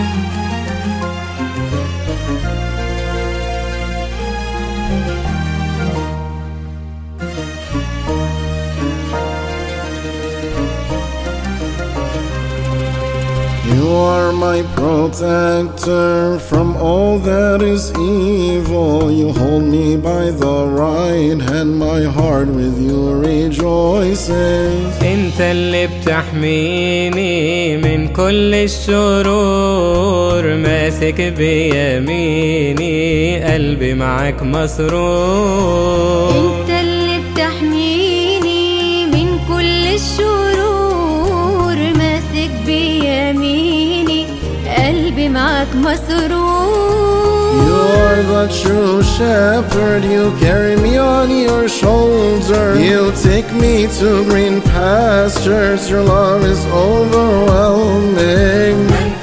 Thank you. My protector from all that is evil. You hold me by the right hand, my heart with you rejoices. انت اللي بتحميني من كل الشرور ماسك بيميني قلبي معاك مسرور be You're the true shepherd. You carry me on your shoulder You take me to green pastures. Your love is overwhelming.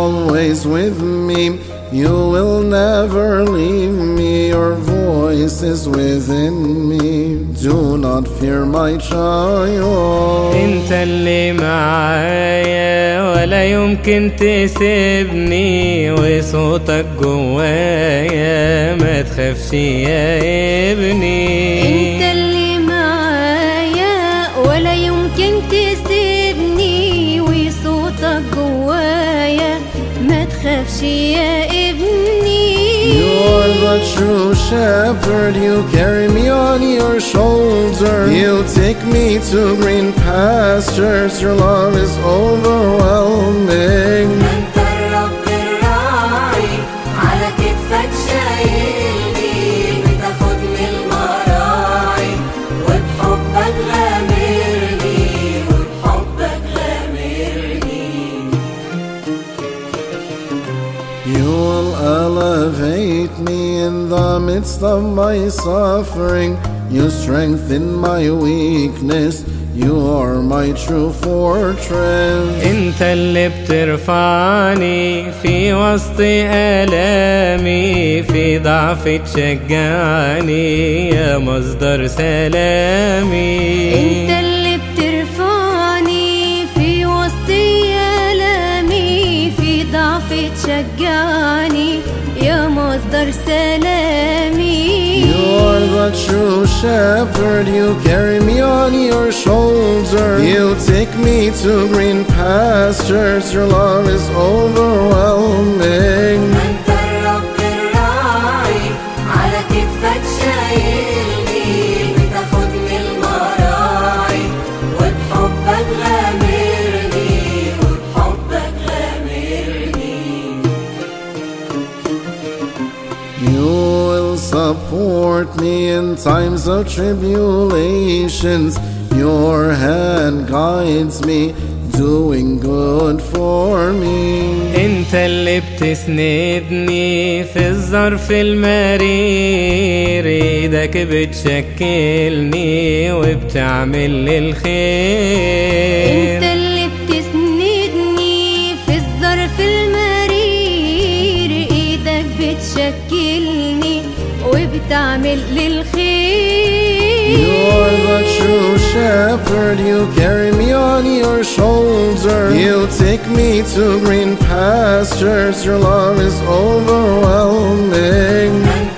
Always with me, you will never leave me. Your voice is within me. Do not fear, my child. انت اللي معايا ولا يمكن تسيبني وصوتك جوايا ما تخافش يا ابني انت اللي ما تخافش يا ابني You are the true shepherd, you carry me on your shoulder. You take me to green pastures, your love is overwhelming. Will elevate me in the midst of my suffering. You strengthen my weakness. You are my true fortress. انت اللي بترفعني في وسط الامي في ضعف تشجعني يا مصدر سلامي انت اللي تشجعني يا مصدر سلامي You are the true shepherd, you carry me on your shoulder. You take me to green pastures, your love is overwhelming. You will support me in times of tribulations. Your hand guides me, doing good for me. انت اللي بتسندني في الظرف المرير ايدك بتشكلني وبتعمل لي انت الخير اللي وبتعمل You are the true للخير shepherd, you carry me on your shoulder. You take me to green pastures, your love is overwhelming. انت